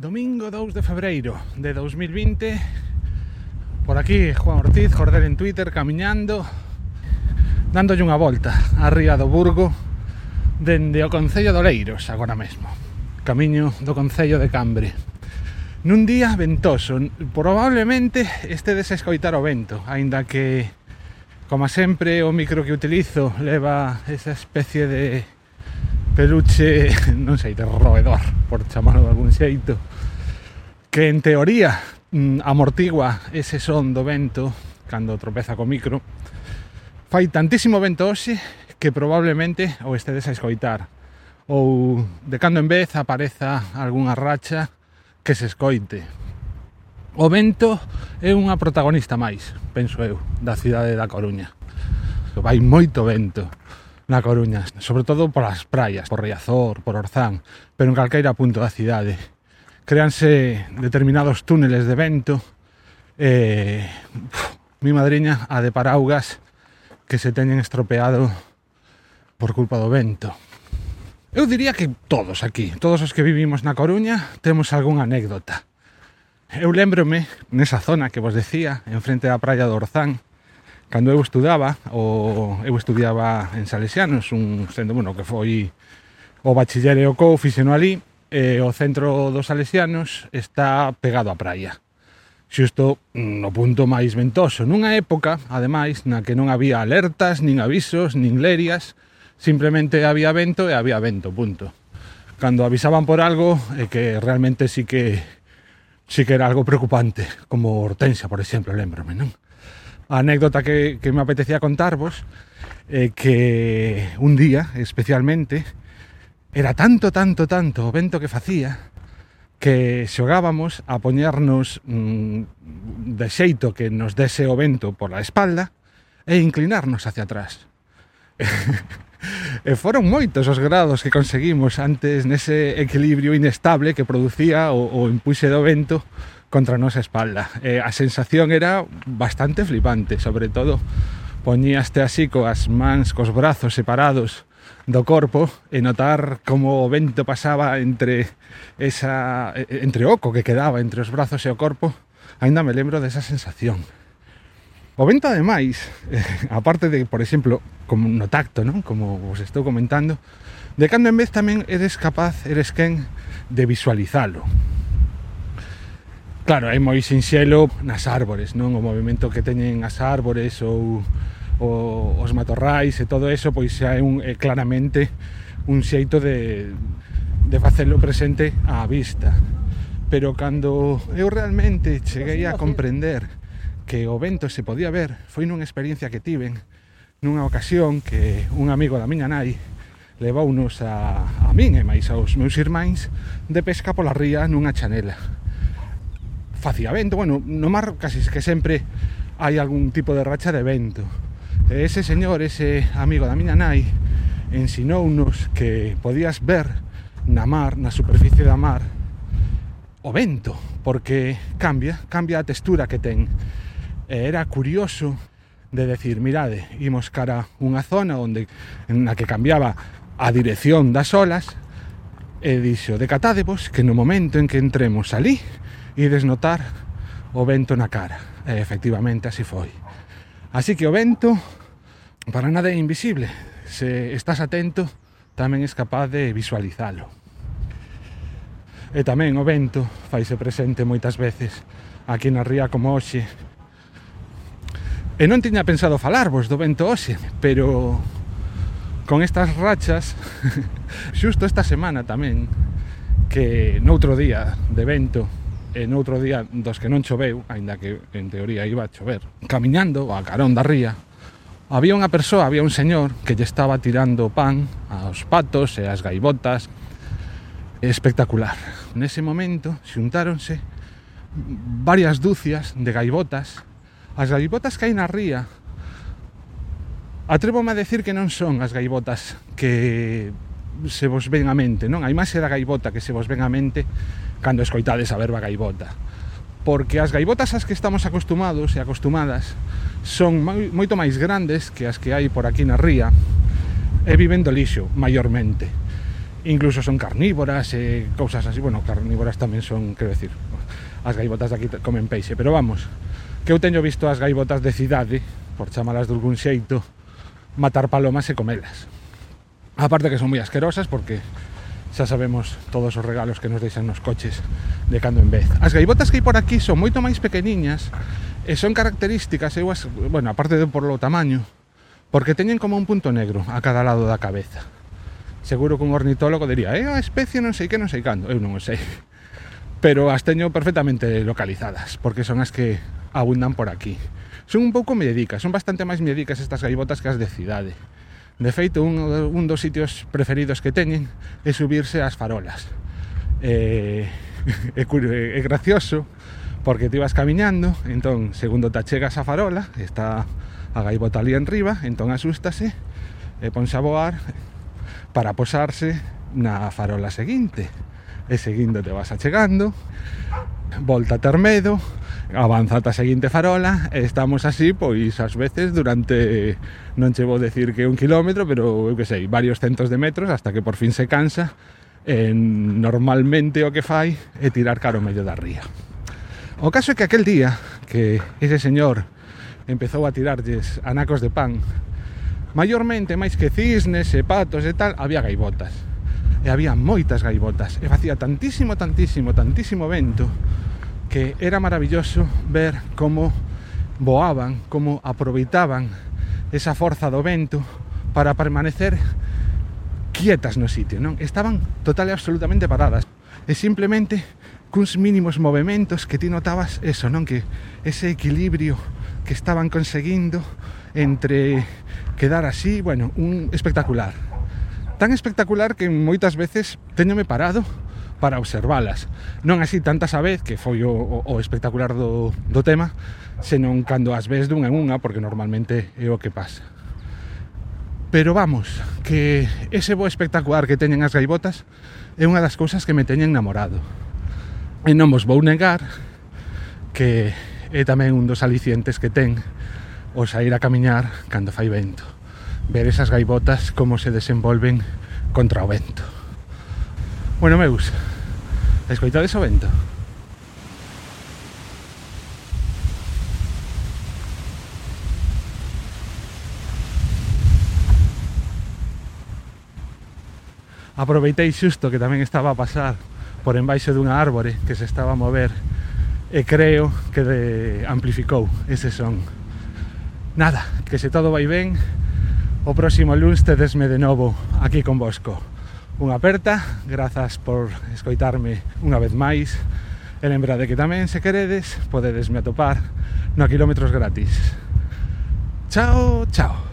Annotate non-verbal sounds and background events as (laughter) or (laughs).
Domingo 2 de febreiro de 2020 Por aquí Juan Ortiz, Jordel en Twitter, camiñando Dándolle unha volta a Ría do Burgo Dende o Concello de Oleiros agora mesmo. Camiño do Concello de Cambre. Nun día ventoso Probablemente este desescoitar o vento Ainda que, como sempre, o micro que utilizo Leva esa especie de peluche, (laughs) non sei, de roedor, por chamarlo de algún xeito, que en teoría mm, amortigua ese son do vento cando tropeza co micro, fai tantísimo vento hoxe que probablemente o estedes a escoitar ou de cando en vez apareza algunha racha que se escoite. O vento é unha protagonista máis, penso eu, da cidade da Coruña. Vai moito vento na Coruña, sobre todo polas praias, por Riazor, por Orzán, pero en calqueira punto da cidade. Créanse determinados túneles de vento, e, eh, mi madriña a de paraugas que se teñen estropeado por culpa do vento. Eu diría que todos aquí, todos os que vivimos na Coruña, temos algunha anécdota. Eu lembrome nesa zona que vos decía, en frente da praia do Orzán, Cando eu estudaba, o, eu estudiaba en Salesianos, un centro, bueno, que foi o bachiller e o cou, fixeno ali, e o centro dos Salesianos está pegado á praia. Xusto mm, no punto máis ventoso, nunha época, ademais, na que non había alertas, nin avisos, nin lerias, simplemente había vento e había vento, punto. Cando avisaban por algo, é que realmente sí que sí que era algo preocupante, como Hortensia, por exemplo, lembrome, non? a anécdota que, que me apetecía contarvos, eh, que un día especialmente era tanto, tanto, tanto o vento que facía que xogábamos a poñernos mm, de xeito que nos dese o vento por la espalda e inclinarnos hacia atrás. (laughs) e foron moitos os grados que conseguimos antes nese equilibrio inestable que producía o, o impulse do vento contra a nosa espalda. Eh, a sensación era bastante flipante, sobre todo poñíaste así coas mans, cos brazos separados do corpo e notar como o vento pasaba entre esa entre o oco que quedaba entre os brazos e o corpo, aínda me lembro desa sensación. O vento ademais, eh, (laughs) aparte de, por exemplo, como no tacto, non? Como vos estou comentando, de cando en vez tamén eres capaz, eres quen de visualizalo. Claro, é moi sinxelo nas árbores, non? O movimento que teñen as árbores ou, ou os matorrais e todo eso, pois xa é, un, é claramente un xeito de, de facelo presente á vista. Pero cando eu realmente cheguei a comprender que o vento se podía ver, foi nunha experiencia que tiven nunha ocasión que un amigo da miña nai levounos a, a min e máis aos meus irmáns de pesca pola ría nunha chanela facía vento, bueno, no mar casi que sempre hai algún tipo de racha de vento. E ese señor, ese amigo da miña nai, ensinounos que podías ver na mar, na superficie da mar, o vento, porque cambia, cambia a textura que ten. E era curioso de decir, mirade, imos cara unha zona onde na que cambiaba a dirección das olas, e dixo, decatádevos que no momento en que entremos ali, ides notar o vento na cara. E efectivamente así foi. Así que o vento para nada é invisible. Se estás atento, tamén es capaz de visualizalo. E tamén o vento faise presente moitas veces aquí na ría como hoxe. E non tiña pensado falarvos do vento hoxe, pero con estas rachas, (laughs) xusto esta semana tamén, que noutro día de vento e noutro día dos que non choveu, aínda que en teoría iba a chover, camiñando a carón da ría, había unha persoa, había un señor que lle estaba tirando pan aos patos e ás gaivotas espectacular. Nese momento xuntáronse varias dúcias de gaivotas. As gaivotas que hai na ría Atrévome a decir que non son as gaivotas que se vos ven a mente, non? Hai máis da gaivota que se vos ven a mente cando escoitades a verba gaivota. Porque as gaivotas ás que estamos acostumados e acostumadas son moito máis grandes que as que hai por aquí na ría e viven do lixo, maiormente. Incluso son carnívoras e cousas así. Bueno, carnívoras tamén son, quero decir, as gaivotas daqui comen peixe. Pero vamos, que eu teño visto as gaivotas de cidade, por chamalas de algún xeito, matar palomas e comelas. Aparte que son moi asquerosas porque xa sabemos todos os regalos que nos deixan nos coches de cando en vez. As gaivotas que hai por aquí son moito máis pequeniñas e son características, eu as, bueno, aparte de por lo tamaño, porque teñen como un punto negro a cada lado da cabeza. Seguro que un ornitólogo diría, é eh, a especie non sei que, non sei cando, eu non o sei. Pero as teño perfectamente localizadas, porque son as que abundan por aquí. Son un pouco medicas, son bastante máis medicas estas gaivotas que as de cidade De feito, un, un dos sitios preferidos que teñen é subirse ás farolas. Eh, é, é gracioso porque ti vas camiñando, entón, segundo te achegas a farola, está a gaibota ali enriba, entón asústase e ponse a voar para posarse na farola seguinte. E seguindo te vas achegando, volta a ter medo, avanza ata seguinte farola e estamos así pois ás veces durante non che vou decir que un kilómetro pero eu que sei, varios centos de metros hasta que por fin se cansa e normalmente o que fai é tirar caro medio da ría. O caso é que aquel día que ese señor empezou a tirarlles anacos de pan maiormente máis que cisnes e patos e tal había gaivotas e había moitas gaivotas e facía tantísimo, tantísimo, tantísimo vento que era maravilloso ver como voaban, como aproveitaban esa forza do vento para permanecer quietas no sitio, non? Estaban total e absolutamente paradas. E simplemente cuns mínimos movimentos que ti notabas eso, non? Que ese equilibrio que estaban conseguindo entre quedar así, bueno, un espectacular. Tan espectacular que moitas veces teñome parado para observalas. Non así tantas a vez, que foi o, o espectacular do, do tema, senón cando as ves dunha en unha, porque normalmente é o que pasa. Pero vamos, que ese bo espectacular que teñen as gaivotas é unha das cousas que me teñen namorado. E non vos vou negar que é tamén un dos alicientes que ten o sair a camiñar cando fai vento. Ver esas gaivotas como se desenvolven contra o vento. Bueno, meus, escoitades o vento. Aproveitei xusto que tamén estaba a pasar por embaixo dunha árbore que se estaba a mover e creo que de amplificou ese son. Nada, que se todo vai ben, o próximo lunes tedesme de novo aquí con Bosco unha aperta, grazas por escoitarme unha vez máis e lembrade que tamén se queredes podedesme atopar no a kilómetros gratis. Chao, chao.